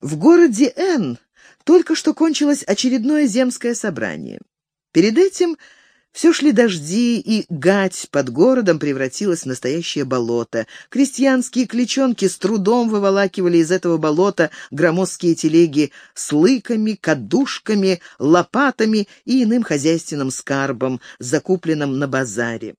В городе Н только что кончилось очередное земское собрание. Перед этим все шли дожди, и гать под городом превратилась в настоящее болото. Крестьянские кличонки с трудом выволакивали из этого болота громоздкие телеги с лыками, кадушками, лопатами и иным хозяйственным скарбом, закупленным на базаре.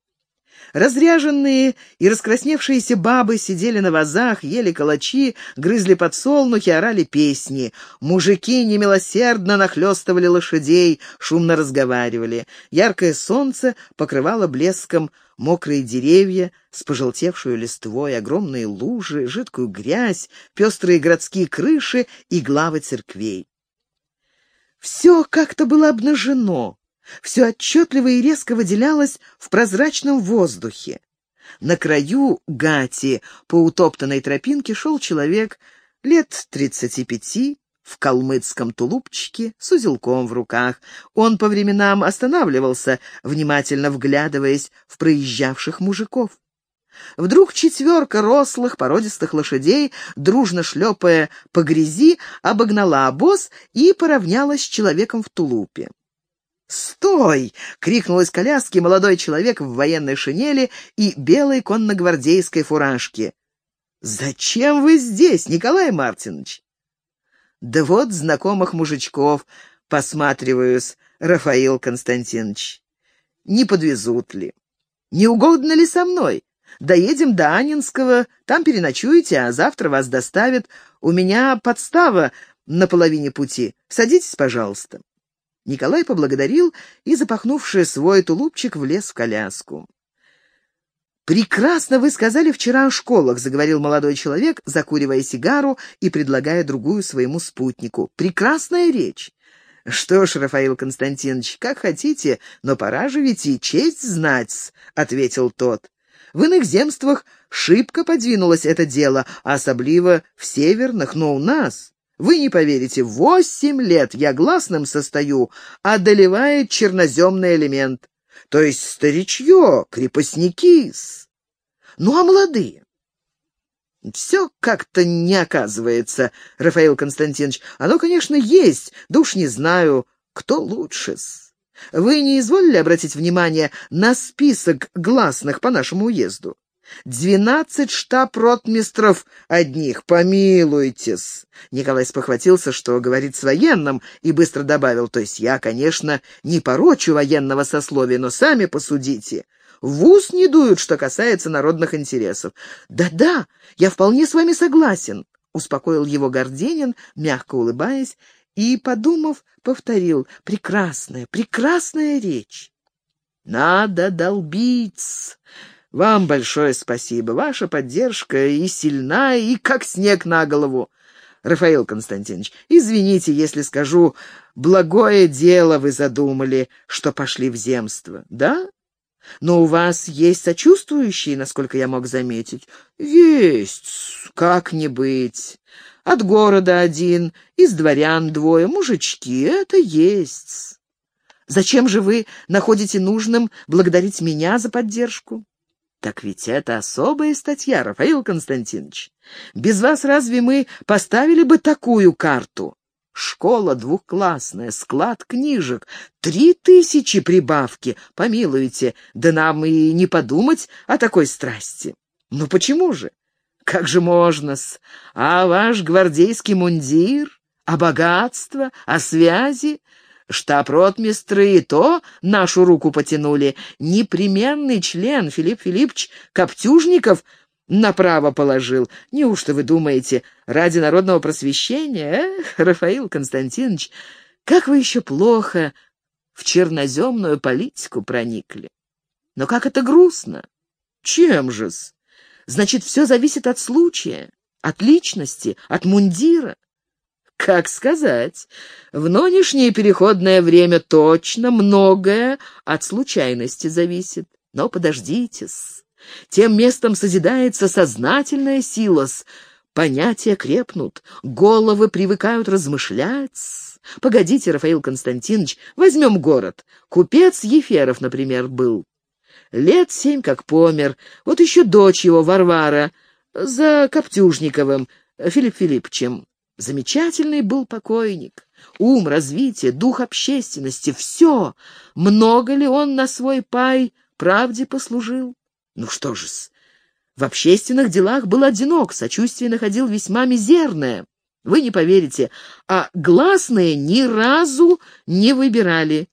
Разряженные и раскрасневшиеся бабы сидели на вазах, ели калачи, грызли подсолнухи, орали песни. Мужики немилосердно нахлестывали лошадей, шумно разговаривали. Яркое солнце покрывало блеском мокрые деревья с пожелтевшую листвой, огромные лужи, жидкую грязь, пестрые городские крыши и главы церквей. Все как-то было обнажено, все отчетливо и резко выделялось в прозрачном воздухе. На краю гати по утоптанной тропинке шел человек лет тридцати пяти, в калмыцком тулупчике, с узелком в руках. Он по временам останавливался, внимательно вглядываясь в проезжавших мужиков. Вдруг четверка рослых породистых лошадей, дружно шлепая по грязи, обогнала обоз и поравнялась с человеком в тулупе. «Стой!» — крикнул из коляски молодой человек в военной шинели и белой конногвардейской фуражке. «Зачем вы здесь, Николай Мартинович?» «Да вот знакомых мужичков посматриваюсь, Рафаил Константинович. Не подвезут ли? Не угодно ли со мной? Доедем до Анинского, там переночуете, а завтра вас доставят. У меня подстава на половине пути. Садитесь, пожалуйста». Николай поблагодарил и, запахнувший свой тулупчик, влез в коляску. «Прекрасно вы сказали вчера о школах», — заговорил молодой человек, закуривая сигару и предлагая другую своему спутнику. «Прекрасная речь». «Что ж, Рафаил Константинович, как хотите, но пора же ведь и честь знать», — ответил тот. «В иных земствах шибко подвинулось это дело, особливо в северных, но у нас...» Вы не поверите, восемь лет я гласным состою, одолевает черноземный элемент. То есть старичье, крепостники -с. Ну а молодые? Все как-то не оказывается, Рафаил Константинович. Оно, конечно, есть, да уж не знаю, кто лучше -с. Вы не изволили обратить внимание на список гласных по нашему уезду? Двенадцать штаб-ротмистров одних, помилуйтесь. Николай спохватился, что говорит с военным, и быстро добавил, то есть я, конечно, не порочу военного сословия, но сами посудите. В ус не дуют, что касается народных интересов. Да-да, я вполне с вами согласен, успокоил его Горденин, мягко улыбаясь, и, подумав, повторил, прекрасная, прекрасная речь. Надо долбить. Вам большое спасибо. Ваша поддержка и сильна, и как снег на голову. Рафаил Константинович, извините, если скажу, благое дело вы задумали, что пошли в земство, да? Но у вас есть сочувствующие, насколько я мог заметить? Есть, как не быть. От города один, из дворян двое, мужички, это есть. Зачем же вы находите нужным благодарить меня за поддержку? Так ведь это особая статья, Рафаил Константинович. Без вас разве мы поставили бы такую карту? Школа двухклассная, склад книжек, три тысячи прибавки. Помилуйте, да нам и не подумать о такой страсти. Ну почему же? Как же можно-с? А ваш гвардейский мундир? А богатство? А связи? Штаб-ротмистры и то нашу руку потянули. Непременный член Филипп Филиппович Коптюжников направо положил. Неужто вы думаете, ради народного просвещения? Эх, Рафаил Константинович, как вы еще плохо в черноземную политику проникли. Но как это грустно! Чем же-с? Значит, все зависит от случая, от личности, от мундира. Как сказать? В нынешнее переходное время точно многое от случайности зависит. Но подождите-с. Тем местом созидается сознательная сила-с. Понятия крепнут, головы привыкают размышлять. Погодите, Рафаил Константинович, возьмем город. Купец Еферов, например, был. Лет семь как помер. Вот еще дочь его, Варвара, за Коптюжниковым, Филипп Филипповичем. Замечательный был покойник. Ум, развитие, дух общественности — все. Много ли он на свой пай правде послужил? Ну что же-с, в общественных делах был одинок, сочувствие находил весьма мизерное. Вы не поверите, а гласные ни разу не выбирали.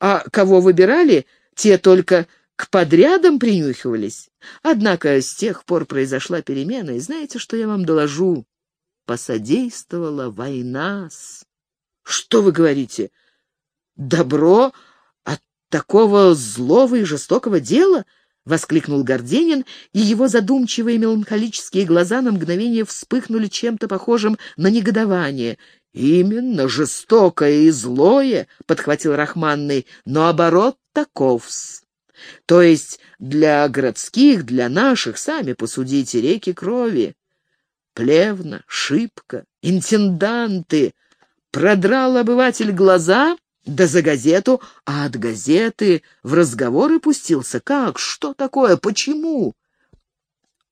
А кого выбирали, те только к подрядам принюхивались. Однако с тех пор произошла перемена, и знаете, что я вам доложу? Посодействовала война. -с. Что вы говорите? Добро от такого злого и жестокого дела? — воскликнул Горденин, и его задумчивые меланхолические глаза на мгновение вспыхнули чем-то похожим на негодование. «Именно, жестокое и злое», — подхватил Рахманный, — «но оборот таковс. То есть для городских, для наших, сами посудите, реки крови. Плевна, шибко, интенданты. Продрал обыватель глаза, да за газету, а от газеты в разговоры пустился. Как? Что такое? Почему?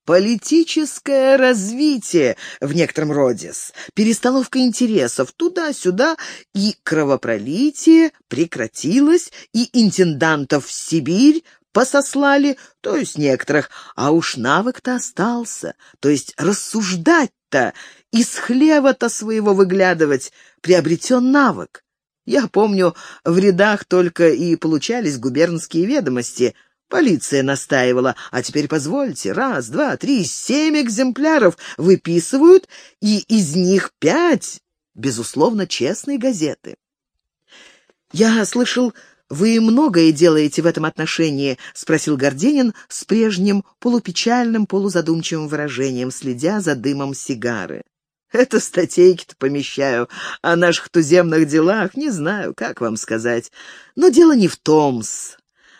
Политическое развитие в некотором роде, перестановка интересов туда-сюда, и кровопролитие прекратилось, и интендантов в Сибирь посослали, то есть некоторых, а уж навык-то остался, то есть рассуждать-то, из хлева-то своего выглядывать, приобретен навык. Я помню, в рядах только и получались губернские ведомости, Полиция настаивала, а теперь позвольте, раз, два, три, семь экземпляров выписывают, и из них пять, безусловно, честные газеты. «Я слышал, вы многое делаете в этом отношении?» — спросил Горденин с прежним полупечальным, полузадумчивым выражением, следя за дымом сигары. «Это статейки-то помещаю. О наших туземных делах не знаю, как вам сказать. Но дело не в том-с.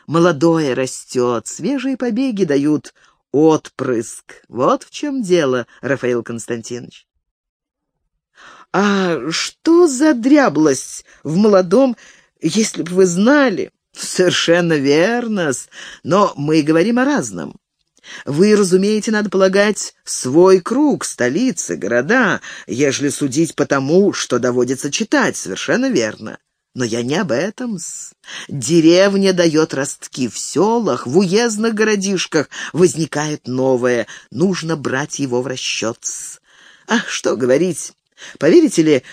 Молодое растет, свежие побеги дают отпрыск. Вот в чем дело, Рафаил Константинович. А что за дряблость в молодом, если бы вы знали? Совершенно верно но мы говорим о разном. Вы, разумеете, надо полагать, свой круг, столицы, города, ежели судить по тому, что доводится читать, совершенно верно. Но я не об этом. -с. Деревня дает ростки в селах, в уездных городишках возникает новое. Нужно брать его в расчет. -с. Ах, что говорить. Поверите ли,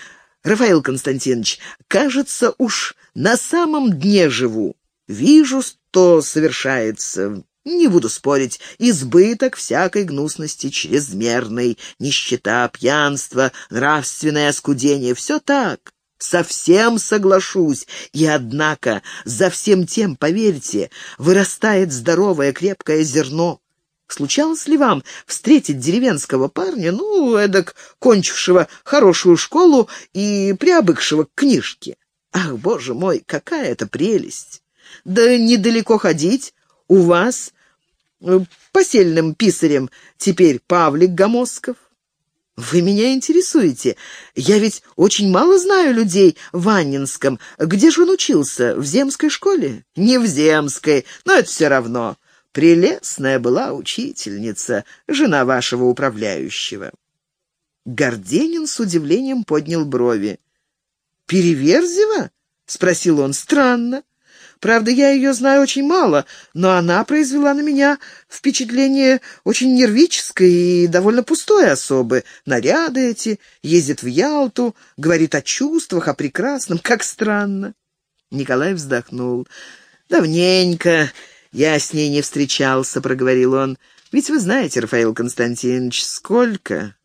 Рафаил Константинович, кажется, уж на самом дне живу. Вижу, что совершается. Не буду спорить, избыток всякой гнусности чрезмерной, нищета, пьянство, нравственное оскудение — все так. Совсем соглашусь. И однако за всем тем, поверьте, вырастает здоровое крепкое зерно. Случалось ли вам встретить деревенского парня, ну, эдак, кончившего хорошую школу и приобыкшего к книжке? Ах, боже мой, какая это прелесть! Да недалеко ходить. У вас э, посельным писарем теперь Павлик Гомосков. «Вы меня интересуете. Я ведь очень мало знаю людей в Аннинском. Где же он учился? В земской школе?» «Не в земской, но это все равно. Прелестная была учительница, жена вашего управляющего». Горденин с удивлением поднял брови. «Переверзева?» — спросил он. «Странно. Правда, я ее знаю очень мало, но она произвела на меня впечатление очень нервической и довольно пустой особы. Наряды эти, ездит в Ялту, говорит о чувствах, о прекрасном. Как странно. Николай вздохнул. «Давненько я с ней не встречался», — проговорил он. «Ведь вы знаете, Рафаил Константинович, сколько?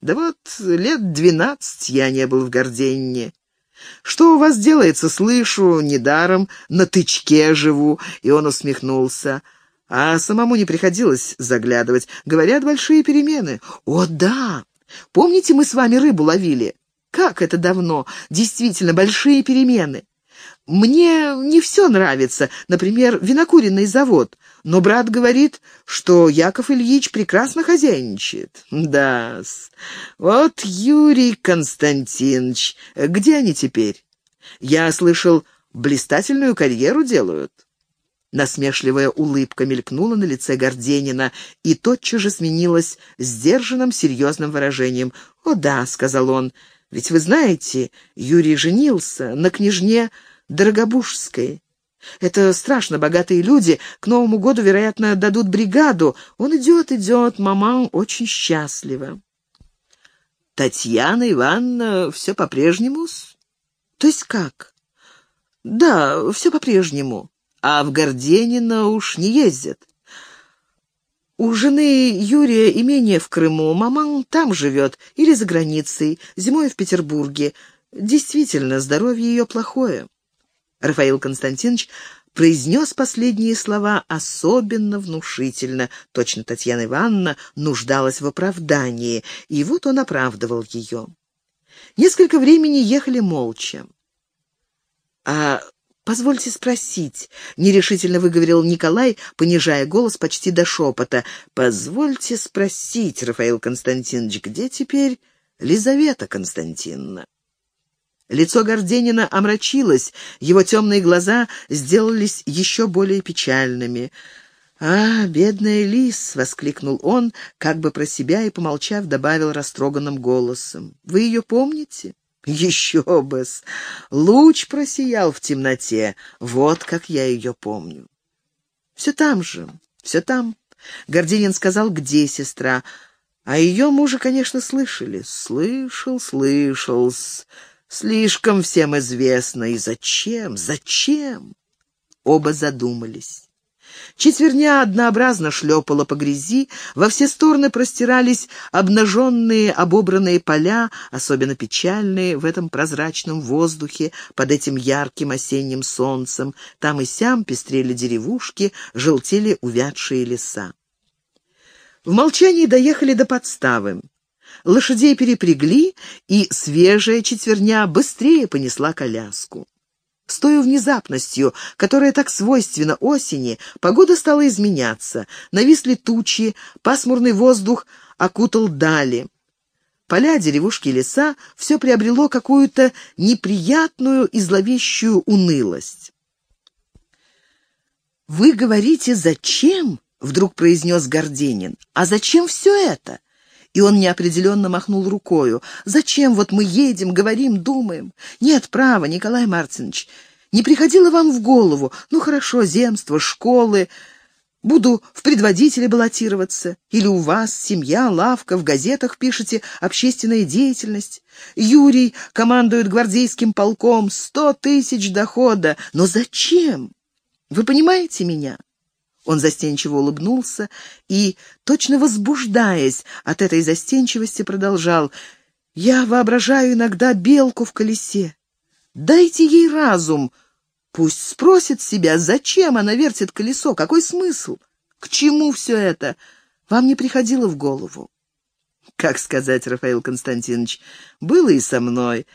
Да вот лет двенадцать я не был в Горденне. «Что у вас делается, слышу, недаром, на тычке живу», и он усмехнулся. А самому не приходилось заглядывать. Говорят, большие перемены. «О, да! Помните, мы с вами рыбу ловили? Как это давно! Действительно, большие перемены. Мне не все нравится, например, винокуренный завод, но брат говорит, что Яков Ильич прекрасно хозяйничает. да -с. вот Юрий Константинович, где они теперь? Я слышал, блистательную карьеру делают. Насмешливая улыбка мелькнула на лице Горденина и тотчас же сменилась сдержанным серьезным выражением. «О да», — сказал он, — «ведь вы знаете, Юрий женился на княжне Дорогобужской. Это страшно богатые люди, к Новому году, вероятно, дадут бригаду. Он идет, идет, маман очень счастлива». «Татьяна Ивановна все по-прежнему?» «То есть как?» «Да, все по-прежнему» а в Горденино уж не ездят. У жены Юрия имение в Крыму, маман там живет или за границей, зимой в Петербурге. Действительно, здоровье ее плохое. Рафаил Константинович произнес последние слова особенно внушительно. Точно Татьяна Ивановна нуждалась в оправдании, и вот он оправдывал ее. Несколько времени ехали молча. «А «Позвольте спросить», — нерешительно выговорил Николай, понижая голос почти до шепота. «Позвольте спросить, Рафаил Константинович, где теперь Лизавета Константиновна?» Лицо Горденина омрачилось, его темные глаза сделались еще более печальными. «А, бедная Лис!» — воскликнул он, как бы про себя и, помолчав, добавил растроганным голосом. «Вы ее помните?» Еще бы-с! Луч просиял в темноте. Вот как я ее помню. Все там же, все там. Гординин сказал, где сестра. А ее мужа, конечно, слышали. Слышал, слышал. Слишком всем известно. И зачем, зачем? Оба задумались. Четверня однообразно шлепала по грязи, во все стороны простирались обнаженные, обобранные поля, особенно печальные в этом прозрачном воздухе, под этим ярким осенним солнцем. Там и сям пестрели деревушки, желтели увядшие леса. В молчании доехали до подставы. Лошадей перепрягли, и свежая четверня быстрее понесла коляску. С той внезапностью, которая так свойственна осени, погода стала изменяться. Нависли тучи, пасмурный воздух окутал дали. Поля, деревушки, леса — все приобрело какую-то неприятную и зловещую унылость. «Вы говорите, зачем?» — вдруг произнес Горденин. «А зачем все это?» И он неопределенно махнул рукою. «Зачем вот мы едем, говорим, думаем? Нет, права, Николай Мартинович, не приходило вам в голову? Ну, хорошо, земство, школы. Буду в предводителе баллотироваться. Или у вас семья, лавка, в газетах пишете общественная деятельность. Юрий командует гвардейским полком, сто тысяч дохода. Но зачем? Вы понимаете меня?» Он застенчиво улыбнулся и, точно возбуждаясь от этой застенчивости, продолжал. «Я воображаю иногда белку в колесе. Дайте ей разум. Пусть спросит себя, зачем она вертит колесо, какой смысл, к чему все это. Вам не приходило в голову?» «Как сказать, Рафаил Константинович, было и со мной».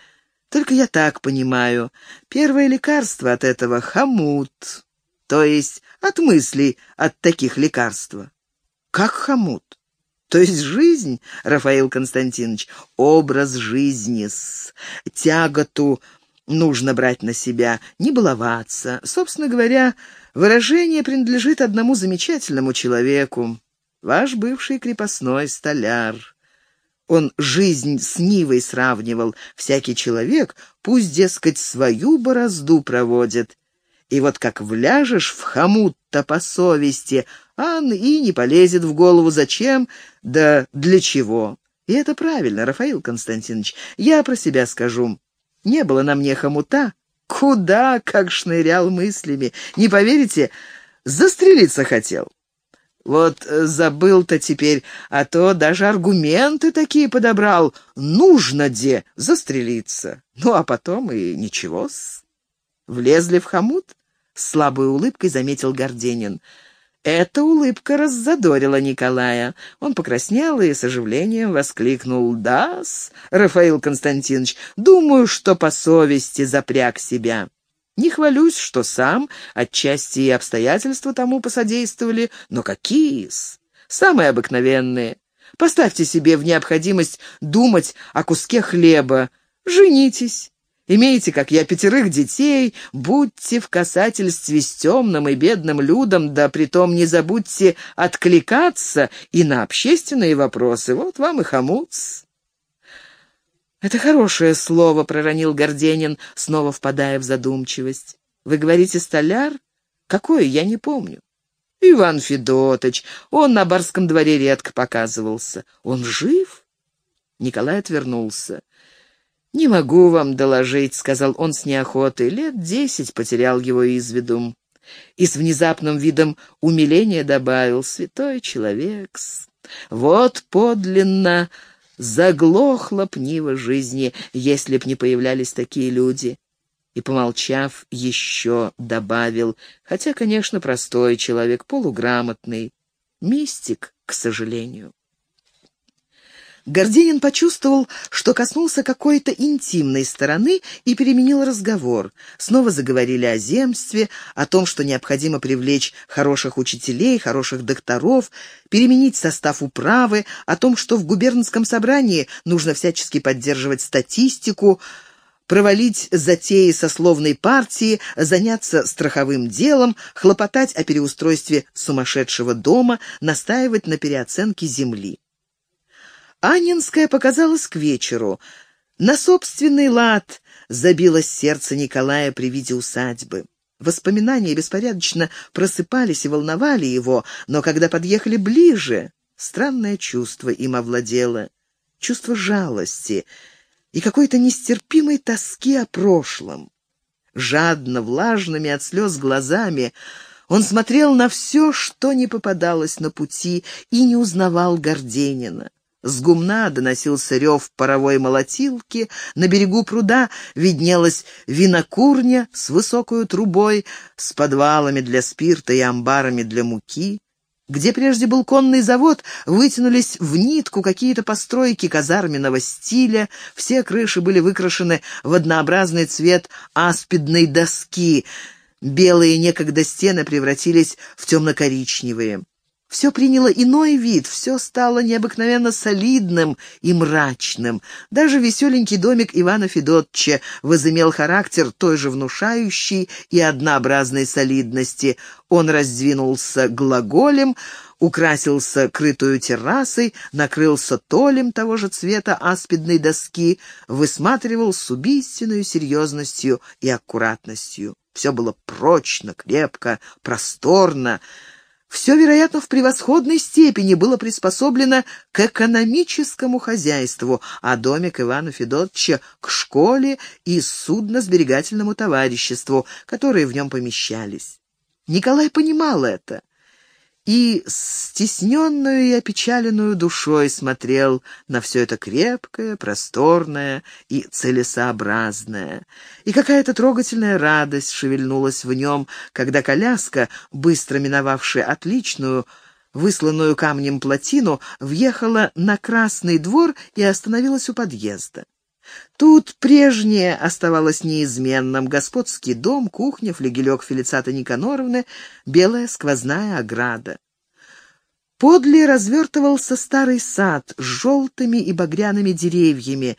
Только я так понимаю. Первое лекарство от этого — хомут. То есть от мыслей от таких лекарств. Как хомут? То есть жизнь, Рафаил Константинович, образ жизни с тяготу нужно брать на себя, не баловаться. Собственно говоря, выражение принадлежит одному замечательному человеку. Ваш бывший крепостной столяр. Он жизнь с Нивой сравнивал. Всякий человек, пусть, дескать, свою борозду проводит. И вот как вляжешь в хомут-то по совести, ан и не полезет в голову зачем, да для чего. И это правильно, Рафаил Константинович. Я про себя скажу. Не было на мне хомута. Куда, как шнырял мыслями. Не поверите, застрелиться хотел. Вот э, забыл-то теперь, а то даже аргументы такие подобрал. Нужно де застрелиться. Ну, а потом и ничего-с. Влезли в хомут? С слабой улыбкой заметил Горденин. Эта улыбка раззадорила Николая. Он покраснел и с оживлением воскликнул. «Да-с, Рафаил Константинович, думаю, что по совести запряг себя. Не хвалюсь, что сам, отчасти и обстоятельства тому посодействовали, но какие-с? Самые обыкновенные. Поставьте себе в необходимость думать о куске хлеба. Женитесь. Имеете, как я, пятерых детей, будьте в касательстве с темным и бедным людом, да притом не забудьте откликаться и на общественные вопросы. Вот вам и хомуц». «Это хорошее слово», — проронил Горденин, снова впадая в задумчивость. «Вы говорите, столяр? Какое, я не помню». «Иван Федотович. Он на барском дворе редко показывался. Он жив?» Николай отвернулся. «Не могу вам доложить», — сказал он с неохотой. «Лет десять потерял его из виду». И с внезапным видом умиления добавил «Святой человек. Вот подлинно заглохла б нива жизни, если б не появлялись такие люди». И, помолчав, еще добавил, хотя, конечно, простой человек, полуграмотный, мистик, к сожалению. Горденин почувствовал, что коснулся какой-то интимной стороны и переменил разговор. Снова заговорили о земстве, о том, что необходимо привлечь хороших учителей, хороших докторов, переменить состав управы, о том, что в губернском собрании нужно всячески поддерживать статистику, провалить затеи сословной партии, заняться страховым делом, хлопотать о переустройстве сумасшедшего дома, настаивать на переоценке земли. Анинская показалась к вечеру. На собственный лад забилось сердце Николая при виде усадьбы. Воспоминания беспорядочно просыпались и волновали его, но когда подъехали ближе, странное чувство им овладело. Чувство жалости и какой-то нестерпимой тоски о прошлом. Жадно, влажными от слез глазами он смотрел на все, что не попадалось на пути, и не узнавал Горденина. С гумна доносился рев паровой молотилки, на берегу пруда виднелась винокурня с высокой трубой, с подвалами для спирта и амбарами для муки. Где прежде был конный завод, вытянулись в нитку какие-то постройки казарменного стиля, все крыши были выкрашены в однообразный цвет аспидной доски, белые некогда стены превратились в темно-коричневые. Все приняло иной вид, все стало необыкновенно солидным и мрачным. Даже веселенький домик Ивана Федотча возымел характер той же внушающей и однообразной солидности. Он раздвинулся глаголем, украсился крытую террасой, накрылся толем того же цвета аспидной доски, высматривал с убийственной серьезностью и аккуратностью. Все было прочно, крепко, просторно, все, вероятно, в превосходной степени было приспособлено к экономическому хозяйству, а домик Ивана Федотовича — к школе и судно-сберегательному товариществу, которые в нем помещались. Николай понимал это и стесненную и опечаленную душой смотрел на все это крепкое, просторное и целесообразное. И какая-то трогательная радость шевельнулась в нем, когда коляска, быстро миновавшая отличную, высланную камнем плотину, въехала на Красный двор и остановилась у подъезда. Тут прежнее оставалось неизменным. Господский дом, кухня, флегелек Фелицата Никаноровны, белая сквозная ограда. Подле развертывался старый сад с желтыми и багряными деревьями,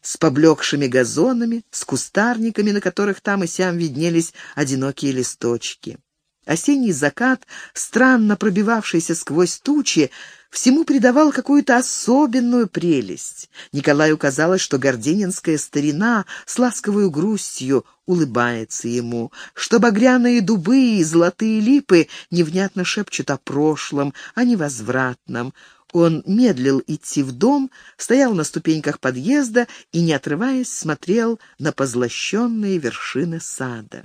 с поблекшими газонами, с кустарниками, на которых там и сям виднелись одинокие листочки. Осенний закат, странно пробивавшийся сквозь тучи, всему придавал какую-то особенную прелесть. Николаю казалось, что горденинская старина с ласковой грустью улыбается ему, что багряные дубы и золотые липы невнятно шепчут о прошлом, о невозвратном. Он медлил идти в дом, стоял на ступеньках подъезда и, не отрываясь, смотрел на позлощенные вершины сада.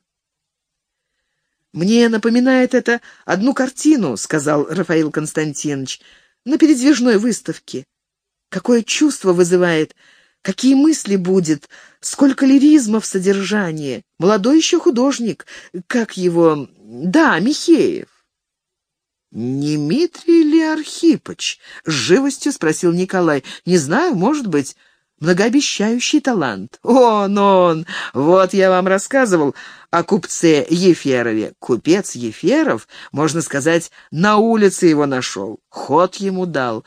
«Мне напоминает это одну картину», — сказал Рафаил Константинович на передвижной выставке. Какое чувство вызывает, какие мысли будет, сколько лиризма в содержании. Молодой еще художник, как его... Да, Михеев. «Дмитрий ли Архипыч?» — с живостью спросил Николай. «Не знаю, может быть, многообещающий талант». «Он, он! Вот я вам рассказывал о купце Еферове. Купец Еферов, можно сказать, на улице его нашел. Ход ему дал.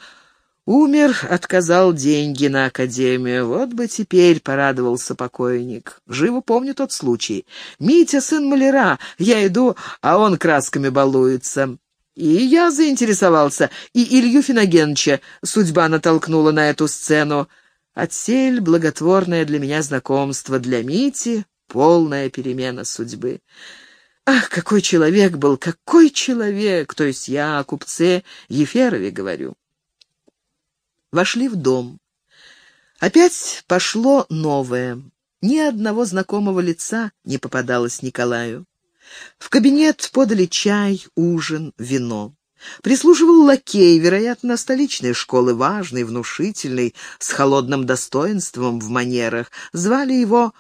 Умер, отказал деньги на академию. Вот бы теперь порадовался покойник. Живо помню тот случай. Митя, сын маляра, я иду, а он красками балуется. И я заинтересовался, и Илью Финогеновича судьба натолкнула на эту сцену. Отсель — благотворное для меня знакомство, для Мити — полная перемена судьбы. Ах, какой человек был, какой человек! То есть я о купце Еферове говорю. Вошли в дом. Опять пошло новое. Ни одного знакомого лица не попадалось Николаю. В кабинет подали чай, ужин, вино. Прислуживал лакей, вероятно, столичной школы, важный, внушительный, с холодным достоинством в манерах. Звали его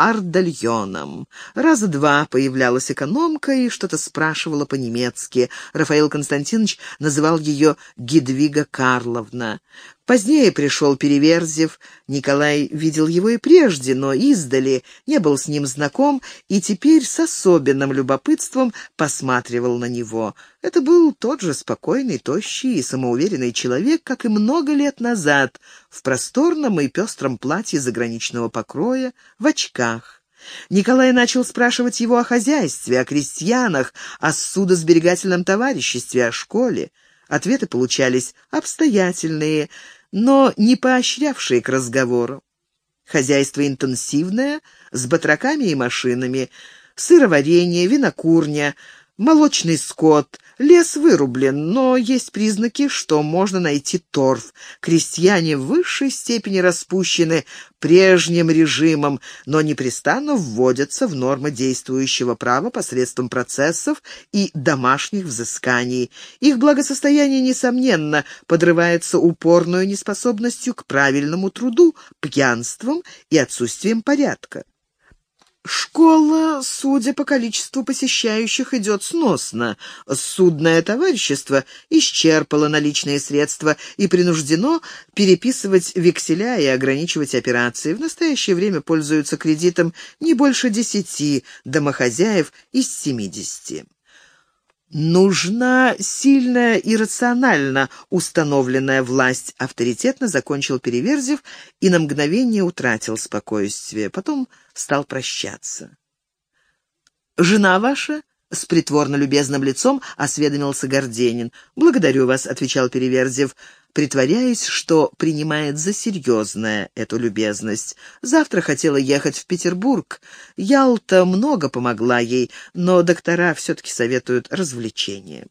Ардальоном. Раза два появлялась экономка и что-то спрашивала по-немецки. Рафаил Константинович называл ее Гедвига Карловна. Позднее пришел Переверзев. Николай видел его и прежде, но издали, не был с ним знаком и теперь с особенным любопытством посматривал на него. Это был тот же спокойный, тощий и самоуверенный человек, как и много лет назад, в просторном и пестром платье заграничного покроя, в очках. Николай начал спрашивать его о хозяйстве, о крестьянах, о судосберегательном товариществе, о школе. Ответы получались обстоятельные, но не поощрявшие к разговору. Хозяйство интенсивное, с батраками и машинами, сыроварение, винокурня, молочный скот, Лес вырублен, но есть признаки, что можно найти торф. Крестьяне в высшей степени распущены прежним режимом, но непрестанно вводятся в нормы действующего права посредством процессов и домашних взысканий. Их благосостояние, несомненно, подрывается упорной неспособностью к правильному труду, пьянством и отсутствием порядка. Школа, судя по количеству посещающих, идет сносно. Судное товарищество исчерпало наличные средства и принуждено переписывать векселя и ограничивать операции. В настоящее время пользуются кредитом не больше десяти домохозяев из семидесяти. «Нужна сильная и рационально установленная власть», — авторитетно закончил Переверзев и на мгновение утратил спокойствие. Потом стал прощаться. «Жена ваша?» — с притворно любезным лицом осведомился Горденин. «Благодарю вас», — отвечал Переверзев притворяясь, что принимает за серьезное эту любезность. Завтра хотела ехать в Петербург. Ялта много помогла ей, но доктора все-таки советуют развлечения.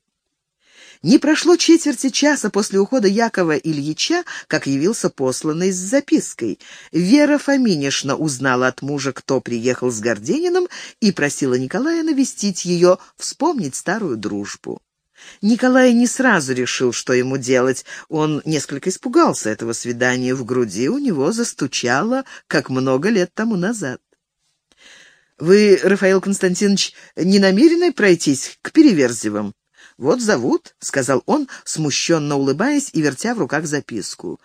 Не прошло четверти часа после ухода Якова Ильича, как явился посланный с запиской. Вера Фоминишна узнала от мужа, кто приехал с Гордениным, и просила Николая навестить ее, вспомнить старую дружбу. Николай не сразу решил, что ему делать. Он несколько испугался этого свидания. В груди у него застучало, как много лет тому назад. «Вы, Рафаил Константинович, не намерены пройтись к Переверзевым?» «Вот зовут», — сказал он, смущенно улыбаясь и вертя в руках записку.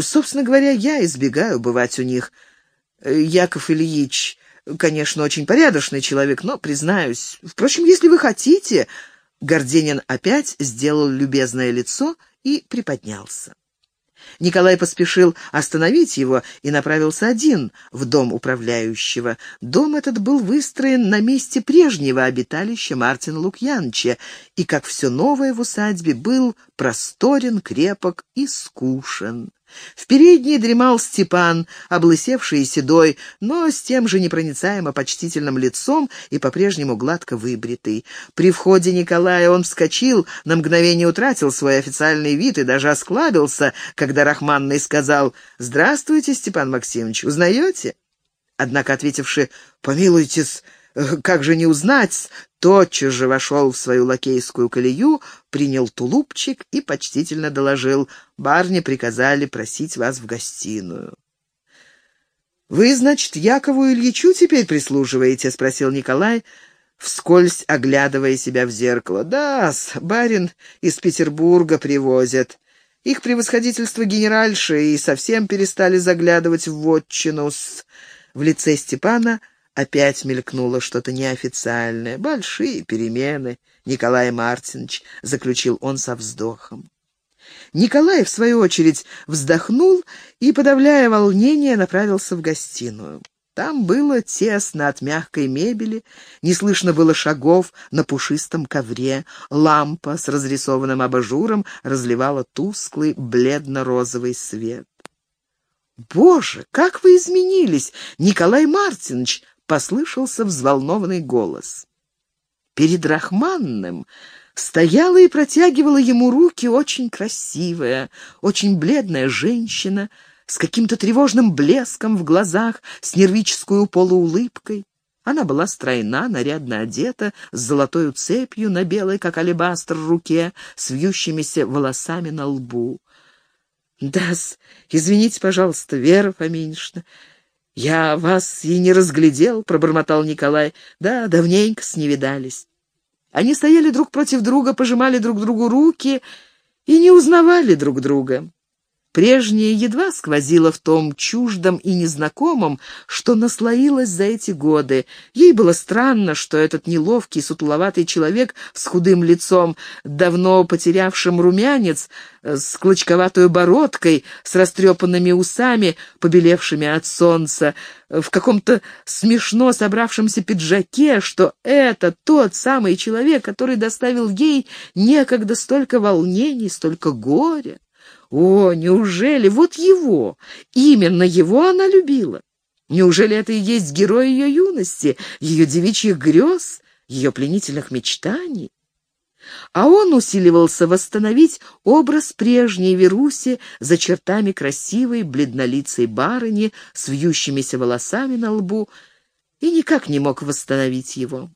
«Собственно говоря, я избегаю бывать у них. Яков Ильич, конечно, очень порядочный человек, но, признаюсь... Впрочем, если вы хотите...» Горденин опять сделал любезное лицо и приподнялся. Николай поспешил остановить его и направился один в дом управляющего. Дом этот был выстроен на месте прежнего обиталища Мартина Лукьянча и, как все новое в усадьбе, был просторен, крепок и скушен. В передней дремал Степан, облысевший и седой, но с тем же непроницаемо почтительным лицом и по-прежнему гладко выбритый. При входе Николая он вскочил, на мгновение утратил свой официальный вид и даже осклабился, когда Рахманный сказал «Здравствуйте, Степан Максимович, узнаете?» Однако, ответивший «Помилуйтесь, как же не узнать, тотчас же вошел в свою лакейскую колею, принял тулупчик и почтительно доложил. Барни приказали просить вас в гостиную. «Вы, значит, Якову Ильичу теперь прислуживаете?» — спросил Николай, вскользь оглядывая себя в зеркало. да барин из Петербурга привозят. Их превосходительство генеральши и совсем перестали заглядывать в вотчину. В лице Степана — Опять мелькнуло что-то неофициальное. «Большие перемены, Николай Мартинович», — заключил он со вздохом. Николай, в свою очередь, вздохнул и, подавляя волнение, направился в гостиную. Там было тесно от мягкой мебели, не слышно было шагов на пушистом ковре, лампа с разрисованным абажуром разливала тусклый бледно-розовый свет. «Боже, как вы изменились, Николай Мартинович!» — послышался взволнованный голос. Перед Рахманным стояла и протягивала ему руки очень красивая, очень бледная женщина с каким-то тревожным блеском в глазах, с нервической полуулыбкой. Она была стройна, нарядно одета, с золотой цепью на белой, как алебастр, руке, с вьющимися волосами на лбу. «Да-с, извините, пожалуйста, Вера Фоминишна, я вас и не разглядел», — пробормотал Николай. «Да, давненько-с не видались». Они стояли друг против друга, пожимали друг другу руки и не узнавали друг друга. Прежнее едва сквозило в том чуждом и незнакомом, что наслоилось за эти годы. Ей было странно, что этот неловкий, сутуловатый человек с худым лицом, давно потерявшим румянец, с клочковатой бородкой, с растрепанными усами, побелевшими от солнца, в каком-то смешно собравшемся пиджаке, что это тот самый человек, который доставил ей некогда столько волнений, столько горя. О, неужели вот его, именно его она любила? Неужели это и есть герой ее юности, ее девичьих грез, ее пленительных мечтаний? А он усиливался восстановить образ прежней Веруси за чертами красивой бледнолицей барыни с вьющимися волосами на лбу и никак не мог восстановить его.